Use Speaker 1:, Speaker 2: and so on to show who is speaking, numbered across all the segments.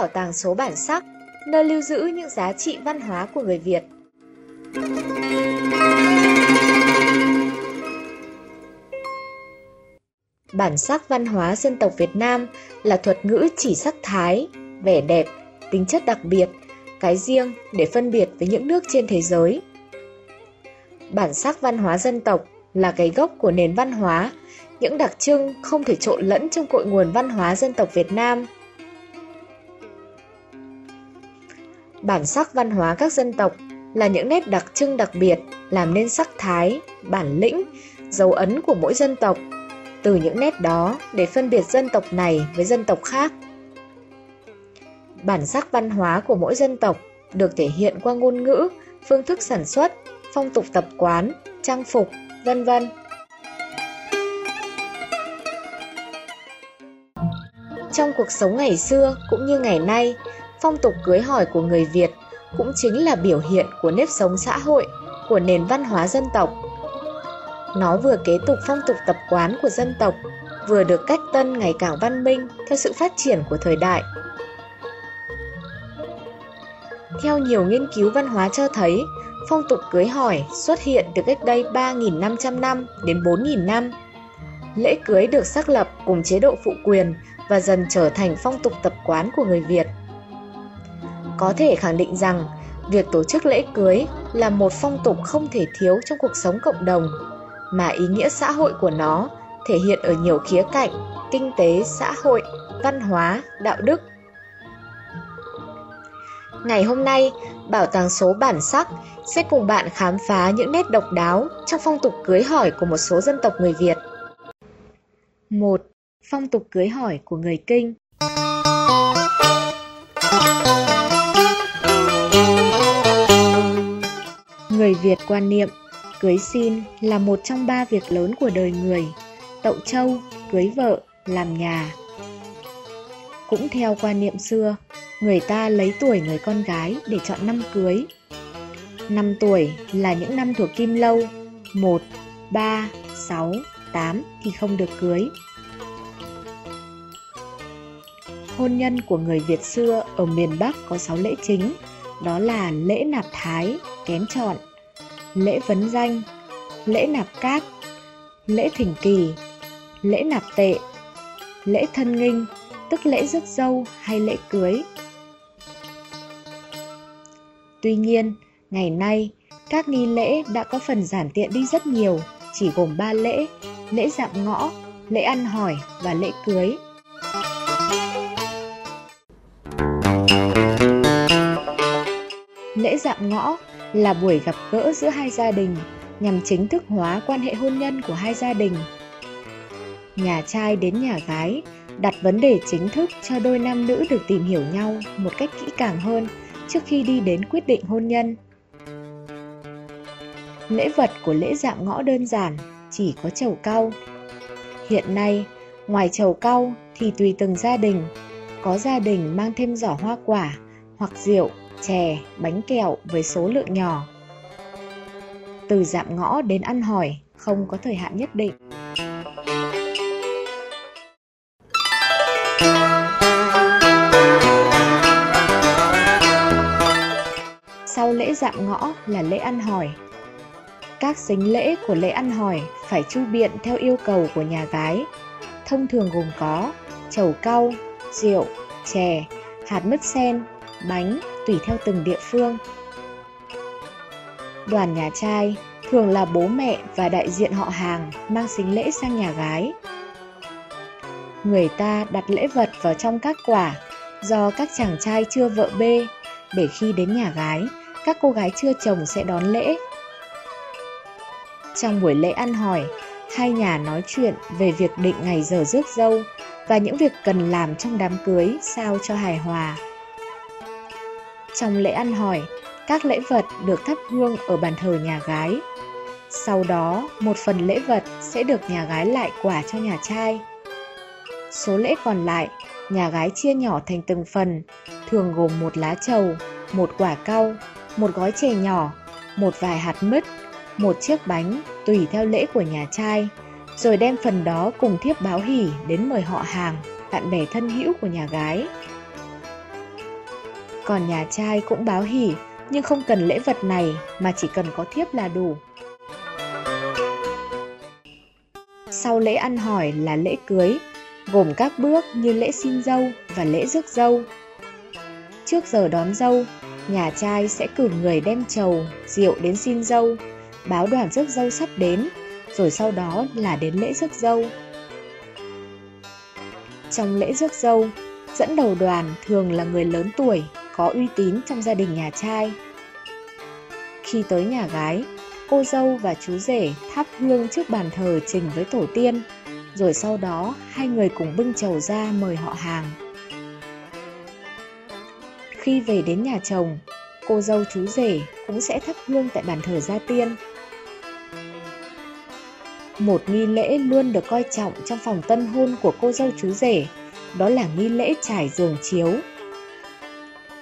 Speaker 1: Bảo tàng số bản sắc, nơi lưu giữ những giá trị văn hóa của người Việt. Bản sắc văn hóa dân tộc Việt Nam là thuật ngữ chỉ sắc thái, vẻ đẹp, tính chất đặc biệt, cái riêng để phân biệt với những nước trên thế giới. Bản sắc văn hóa dân tộc là cái gốc của nền văn hóa, những đặc trưng không thể trộn lẫn trong cội nguồn văn hóa dân tộc Việt Nam. Bản sắc văn hóa các dân tộc là những nét đặc trưng đặc biệt làm nên sắc thái, bản lĩnh, dấu ấn của mỗi dân tộc. Từ những nét đó để phân biệt dân tộc này với dân tộc khác. Bản sắc văn hóa của mỗi dân tộc được thể hiện qua ngôn ngữ, phương thức sản xuất, phong tục tập quán, trang phục, vân vân. Trong cuộc sống ngày xưa cũng như ngày nay, phong tục cưới hỏi của người Việt cũng chính là biểu hiện của nếp sống xã hội, của nền văn hóa dân tộc. Nó vừa kế tục phong tục tập quán của dân tộc, vừa được cách tân ngày càng văn minh theo sự phát triển của thời đại. Theo nhiều nghiên cứu văn hóa cho thấy, phong tục cưới hỏi xuất hiện từ cách đây 3.500 năm đến 4.000 năm. Lễ cưới được xác lập cùng chế độ phụ quyền và dần trở thành phong tục tập quán của người Việt. Có thể khẳng định rằng, việc tổ chức lễ cưới là một phong tục không thể thiếu trong cuộc sống cộng đồng, mà ý nghĩa xã hội của nó thể hiện ở nhiều khía cạnh, kinh tế, xã hội, văn hóa, đạo đức. Ngày hôm nay, Bảo tàng số bản sắc sẽ cùng bạn khám phá những nét độc đáo trong phong tục cưới hỏi của một số dân tộc người Việt. một Phong tục cưới hỏi của người Kinh Người Việt quan niệm cưới xin là một trong ba việc lớn của đời người, tậu châu, cưới vợ, làm nhà. Cũng theo quan niệm xưa, người ta lấy tuổi người con gái để chọn năm cưới. Năm tuổi là những năm thuộc kim lâu, 1, 3, 6, 8 thì không được cưới. Hôn nhân của người Việt xưa ở miền Bắc có 6 lễ chính, đó là lễ nạp thái, kén chọn, lễ vấn danh, lễ nạp cát, lễ thỉnh kỳ, lễ nạp tệ, lễ thân nghinh, tức lễ rước dâu hay lễ cưới. Tuy nhiên, ngày nay, các nghi lễ đã có phần giản tiện đi rất nhiều, chỉ gồm 3 lễ, lễ dạm ngõ, lễ ăn hỏi và lễ cưới. Lễ dạm ngõ là buổi gặp gỡ giữa hai gia đình nhằm chính thức hóa quan hệ hôn nhân của hai gia đình. Nhà trai đến nhà gái đặt vấn đề chính thức cho đôi nam nữ được tìm hiểu nhau một cách kỹ càng hơn trước khi đi đến quyết định hôn nhân. Lễ vật của lễ dạm ngõ đơn giản chỉ có chầu cau. Hiện nay, ngoài chầu cau thì tùy từng gia đình, có gia đình mang thêm giỏ hoa quả hoặc rượu chè, bánh kẹo với số lượng nhỏ. Từ dạm ngõ đến ăn hỏi không có thời hạn nhất định. Sau lễ dạm ngõ là lễ ăn hỏi. Các sính lễ của lễ ăn hỏi phải chu biện theo yêu cầu của nhà gái. Thông thường gồm có chầu cau, rượu, chè, hạt mứt sen, bánh, tùy theo từng địa phương. Đoàn nhà trai thường là bố mẹ và đại diện họ hàng mang sính lễ sang nhà gái. Người ta đặt lễ vật vào trong các quả do các chàng trai chưa vợ bê để khi đến nhà gái, các cô gái chưa chồng sẽ đón lễ. Trong buổi lễ ăn hỏi, hai nhà nói chuyện về việc định ngày giờ rước dâu và những việc cần làm trong đám cưới sao cho hài hòa. Trong lễ ăn hỏi, các lễ vật được thắp hương ở bàn thờ nhà gái. Sau đó, một phần lễ vật sẽ được nhà gái lại quả cho nhà trai. Số lễ còn lại, nhà gái chia nhỏ thành từng phần, thường gồm một lá trầu, một quả cau, một gói chè nhỏ, một vài hạt mứt, một chiếc bánh tùy theo lễ của nhà trai, rồi đem phần đó cùng thiếp báo hỉ đến mời họ hàng, bạn bè thân hữu của nhà gái. Còn nhà trai cũng báo hỉ, nhưng không cần lễ vật này mà chỉ cần có thiếp là đủ. Sau lễ ăn hỏi là lễ cưới, gồm các bước như lễ xin dâu và lễ rước dâu. Trước giờ đón dâu, nhà trai sẽ cử người đem trầu, rượu đến xin dâu, báo đoàn rước dâu sắp đến, rồi sau đó là đến lễ rước dâu. Trong lễ rước dâu, dẫn đầu đoàn thường là người lớn tuổi, có uy tín trong gia đình nhà trai. Khi tới nhà gái, cô dâu và chú rể thắp hương trước bàn thờ trình với tổ tiên, rồi sau đó hai người cùng bưng chầu ra mời họ hàng. Khi về đến nhà chồng, cô dâu chú rể cũng sẽ thắp hương tại bàn thờ gia tiên. Một nghi lễ luôn được coi trọng trong phòng tân hôn của cô dâu chú rể, đó là nghi lễ trải giường chiếu.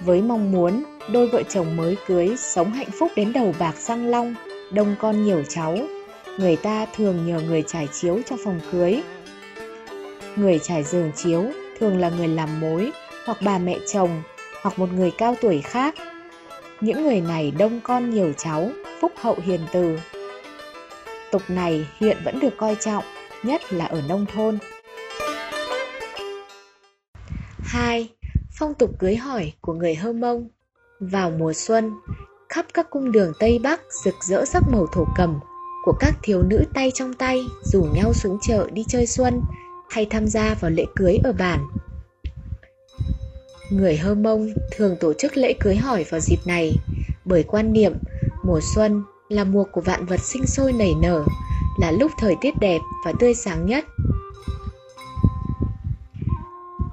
Speaker 1: Với mong muốn đôi vợ chồng mới cưới sống hạnh phúc đến đầu bạc răng long, đông con nhiều cháu, người ta thường nhờ người trải chiếu cho phòng cưới. Người trải giường chiếu thường là người làm mối hoặc bà mẹ chồng hoặc một người cao tuổi khác. Những người này đông con nhiều cháu, phúc hậu hiền từ. Tục này hiện vẫn được coi trọng, nhất là ở nông thôn. 2. Phong tục cưới hỏi của người Hơ Mông Vào mùa xuân, khắp các cung đường Tây Bắc rực rỡ sắc màu thổ cầm của các thiếu nữ tay trong tay rủ nhau xuống chợ đi chơi xuân hay tham gia vào lễ cưới ở bản. Người Hơ Mông thường tổ chức lễ cưới hỏi vào dịp này bởi quan niệm mùa xuân là mùa của vạn vật sinh sôi nảy nở, là lúc thời tiết đẹp và tươi sáng nhất.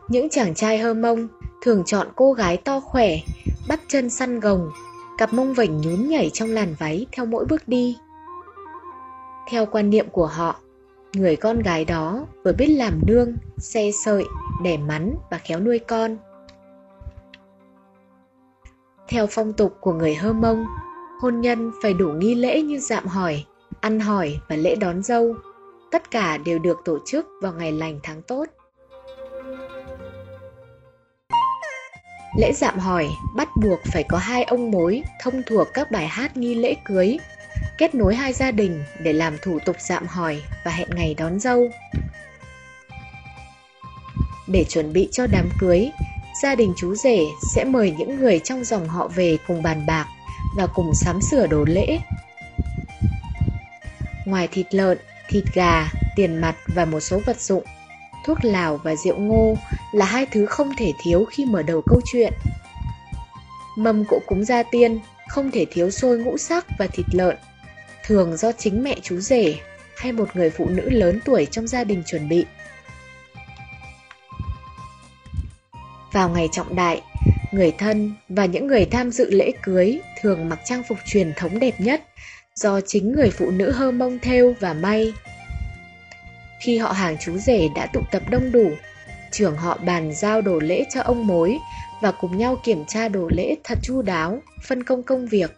Speaker 1: Những chàng trai Hơ Mông thường chọn cô gái to khỏe, bắp chân săn gồng, cặp mông vảnh nhún nhảy trong làn váy theo mỗi bước đi. Theo quan niệm của họ, người con gái đó vừa biết làm nương, xe sợi, đẻ mắn và khéo nuôi con. Theo phong tục của người Hơ Mông, hôn nhân phải đủ nghi lễ như dạm hỏi, ăn hỏi và lễ đón dâu. Tất cả đều được tổ chức vào ngày lành tháng tốt. Lễ dạm hỏi bắt buộc phải có hai ông mối thông thuộc các bài hát nghi lễ cưới, kết nối hai gia đình để làm thủ tục dạm hỏi và hẹn ngày đón dâu. Để chuẩn bị cho đám cưới, gia đình chú rể sẽ mời những người trong dòng họ về cùng bàn bạc và cùng sắm sửa đồ lễ. Ngoài thịt lợn, thịt gà, tiền mặt và một số vật dụng, thuốc lào và rượu ngô là hai thứ không thể thiếu khi mở đầu câu chuyện. Mâm cỗ cúng gia tiên không thể thiếu xôi ngũ sắc và thịt lợn, thường do chính mẹ chú rể hay một người phụ nữ lớn tuổi trong gia đình chuẩn bị. Vào ngày trọng đại, người thân và những người tham dự lễ cưới thường mặc trang phục truyền thống đẹp nhất do chính người phụ nữ hơ mông thêu và may. Khi họ hàng chú rể đã tụ tập đông đủ, trưởng họ bàn giao đồ lễ cho ông mối và cùng nhau kiểm tra đồ lễ thật chu đáo, phân công công việc.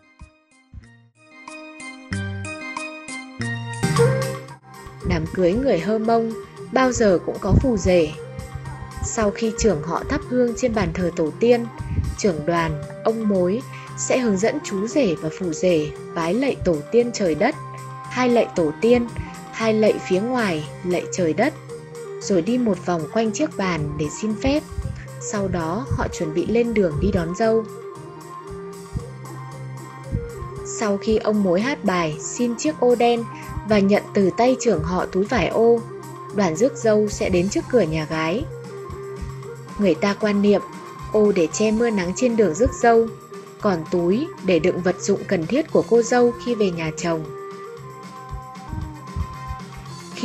Speaker 1: Đám cưới người hơ mông bao giờ cũng có phù rể. Sau khi trưởng họ thắp hương trên bàn thờ tổ tiên, trưởng đoàn, ông mối sẽ hướng dẫn chú rể và phù rể vái lạy tổ tiên trời đất, hai lạy tổ tiên, hai lạy phía ngoài, lạy trời đất, rồi đi một vòng quanh chiếc bàn để xin phép. Sau đó họ chuẩn bị lên đường đi đón dâu. Sau khi ông mối hát bài xin chiếc ô đen và nhận từ tay trưởng họ túi vải ô, đoàn rước dâu sẽ đến trước cửa nhà gái. Người ta quan niệm ô để che mưa nắng trên đường rước dâu, còn túi để đựng vật dụng cần thiết của cô dâu khi về nhà chồng.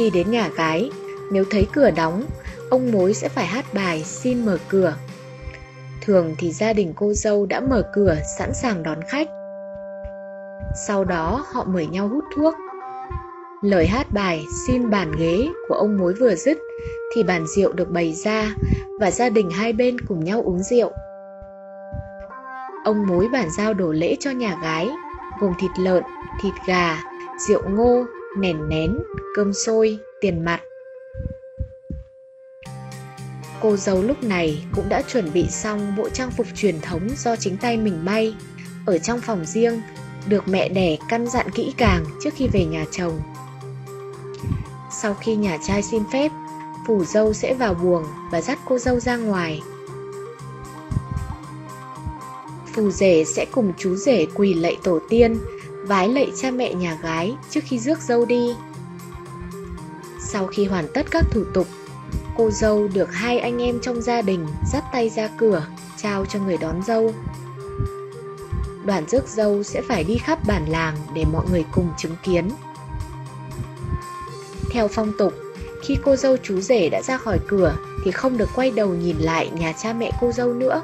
Speaker 1: Khi đến nhà gái, nếu thấy cửa đóng, ông mối sẽ phải hát bài xin mở cửa. Thường thì gia đình cô dâu đã mở cửa sẵn sàng đón khách. Sau đó họ mời nhau hút thuốc. Lời hát bài xin bàn ghế của ông mối vừa dứt thì bàn rượu được bày ra và gia đình hai bên cùng nhau uống rượu. Ông mối bàn giao đồ lễ cho nhà gái, gồm thịt lợn, thịt gà, rượu ngô, nền nén, cơm sôi, tiền mặt. Cô dâu lúc này cũng đã chuẩn bị xong bộ trang phục truyền thống do chính tay mình may, ở trong phòng riêng, được mẹ đẻ căn dặn kỹ càng trước khi về nhà chồng. Sau khi nhà trai xin phép, phủ dâu sẽ vào buồng và dắt cô dâu ra ngoài. Phù rể sẽ cùng chú rể quỳ lạy tổ tiên, vái lạy cha mẹ nhà gái trước khi rước dâu đi. Sau khi hoàn tất các thủ tục, cô dâu được hai anh em trong gia đình dắt tay ra cửa, trao cho người đón dâu. Đoàn rước dâu sẽ phải đi khắp bản làng để mọi người cùng chứng kiến. Theo phong tục, khi cô dâu chú rể đã ra khỏi cửa thì không được quay đầu nhìn lại nhà cha mẹ cô dâu nữa.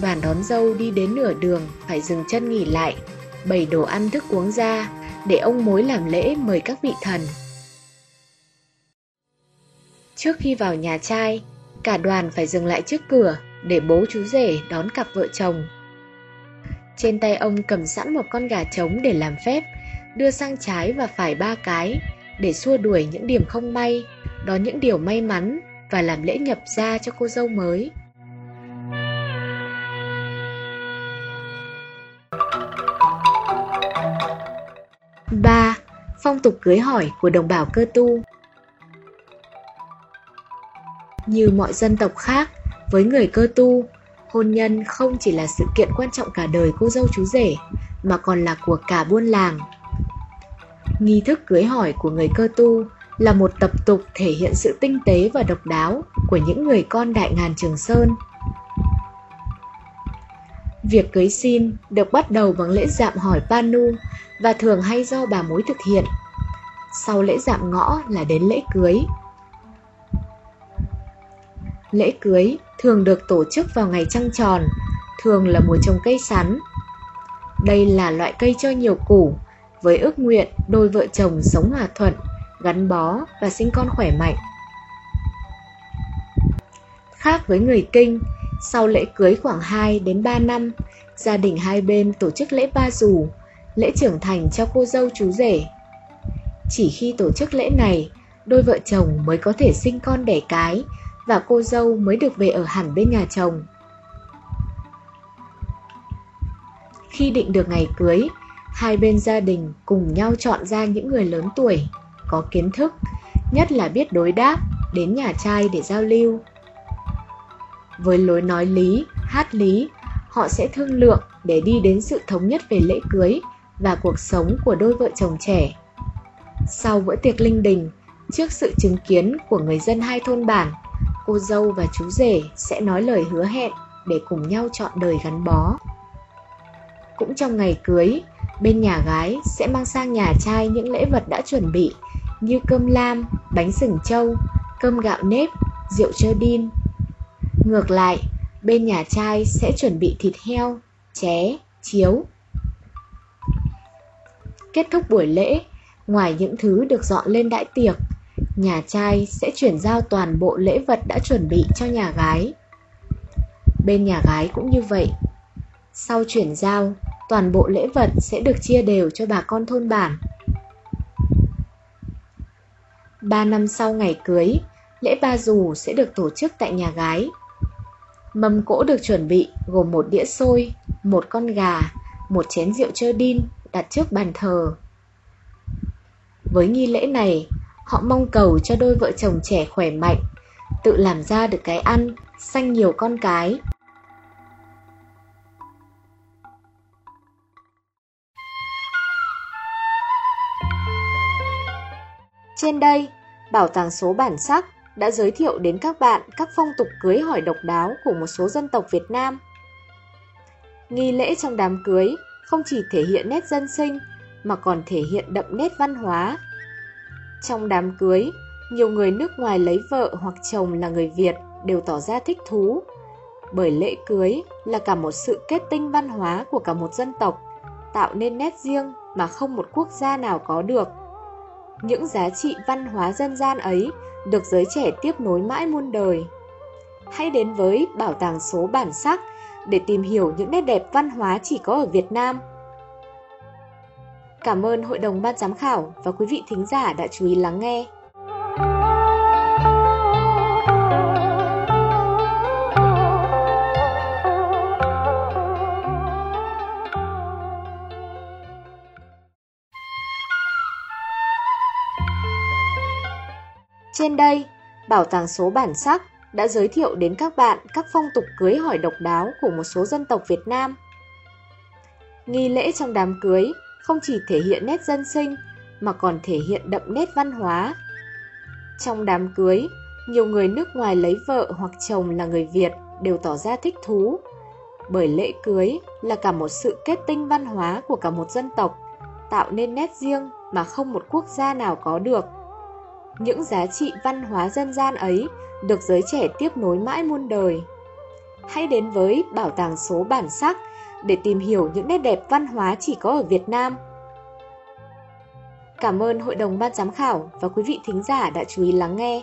Speaker 1: Đoàn đón dâu đi đến nửa đường phải dừng chân nghỉ lại, bày đồ ăn thức uống ra để ông mối làm lễ mời các vị thần. Trước khi vào nhà trai, cả đoàn phải dừng lại trước cửa để bố chú rể đón cặp vợ chồng. Trên tay ông cầm sẵn một con gà trống để làm phép, đưa sang trái và phải ba cái để xua đuổi những điểm không may, đón những điều may mắn và làm lễ nhập gia cho cô dâu mới. Ba Phong tục cưới hỏi của đồng bào cơ tu Như mọi dân tộc khác, với người cơ tu, hôn nhân không chỉ là sự kiện quan trọng cả đời cô dâu chú rể, mà còn là của cả buôn làng. Nghi thức cưới hỏi của người cơ tu là một tập tục thể hiện sự tinh tế và độc đáo của những người con đại ngàn Trường Sơn. Việc cưới xin được bắt đầu bằng lễ dạm hỏi Panu và thường hay do bà mối thực hiện. Sau lễ dạm ngõ là đến lễ cưới. Lễ cưới thường được tổ chức vào ngày trăng tròn, thường là mùa trồng cây sắn. Đây là loại cây cho nhiều củ, với ước nguyện đôi vợ chồng sống hòa thuận, gắn bó và sinh con khỏe mạnh. Khác với người Kinh, sau lễ cưới khoảng 2 đến 3 năm, gia đình hai bên tổ chức lễ ba dù, lễ trưởng thành cho cô dâu chú rể. Chỉ khi tổ chức lễ này, đôi vợ chồng mới có thể sinh con đẻ cái và cô dâu mới được về ở hẳn bên nhà chồng. Khi định được ngày cưới, hai bên gia đình cùng nhau chọn ra những người lớn tuổi, có kiến thức, nhất là biết đối đáp, đến nhà trai để giao lưu. Với lối nói lý, hát lý, họ sẽ thương lượng để đi đến sự thống nhất về lễ cưới và cuộc sống của đôi vợ chồng trẻ. Sau bữa tiệc linh đình, trước sự chứng kiến của người dân hai thôn bản, cô dâu và chú rể sẽ nói lời hứa hẹn để cùng nhau chọn đời gắn bó. Cũng trong ngày cưới, bên nhà gái sẽ mang sang nhà trai những lễ vật đã chuẩn bị như cơm lam, bánh sừng trâu, cơm gạo nếp, rượu trơ đin. Ngược lại, bên nhà trai sẽ chuẩn bị thịt heo, ché, chiếu. Kết thúc buổi lễ, ngoài những thứ được dọn lên đãi tiệc, nhà trai sẽ chuyển giao toàn bộ lễ vật đã chuẩn bị cho nhà gái. Bên nhà gái cũng như vậy. Sau chuyển giao, toàn bộ lễ vật sẽ được chia đều cho bà con thôn bản. Ba năm sau ngày cưới, lễ ba dù sẽ được tổ chức tại nhà gái. Mâm cỗ được chuẩn bị gồm một đĩa xôi, một con gà, một chén rượu chơ đin đặt trước bàn thờ. Với nghi lễ này, họ mong cầu cho đôi vợ chồng trẻ khỏe mạnh, tự làm ra được cái ăn, sanh nhiều con cái. Trên đây, Bảo tàng số bản sắc đã giới thiệu đến các bạn các phong tục cưới hỏi độc đáo của một số dân tộc Việt Nam. Nghi lễ trong đám cưới không chỉ thể hiện nét dân sinh mà còn thể hiện đậm nét văn hóa. Trong đám cưới, nhiều người nước ngoài lấy vợ hoặc chồng là người Việt đều tỏ ra thích thú. Bởi lễ cưới là cả một sự kết tinh văn hóa của cả một dân tộc, tạo nên nét riêng mà không một quốc gia nào có được. Những giá trị văn hóa dân gian ấy được giới trẻ tiếp nối mãi muôn đời. Hãy đến với Bảo tàng số bản sắc để tìm hiểu những nét đẹp văn hóa chỉ có ở Việt Nam. Cảm ơn Hội đồng Ban Giám khảo và quý vị thính giả đã chú ý lắng nghe. Trên đây, Bảo tàng số bản sắc đã giới thiệu đến các bạn các phong tục cưới hỏi độc đáo của một số dân tộc Việt Nam. Nghi lễ trong đám cưới không chỉ thể hiện nét dân sinh mà còn thể hiện đậm nét văn hóa. Trong đám cưới, nhiều người nước ngoài lấy vợ hoặc chồng là người Việt đều tỏ ra thích thú. Bởi lễ cưới là cả một sự kết tinh văn hóa của cả một dân tộc, tạo nên nét riêng mà không một quốc gia nào có được. Những giá trị văn hóa dân gian ấy được giới trẻ tiếp nối mãi muôn đời. Hãy đến với Bảo tàng số bản sắc để tìm hiểu những nét đẹp văn hóa chỉ có ở Việt Nam. Cảm ơn Hội đồng Ban Giám khảo và quý vị thính giả đã chú ý lắng nghe.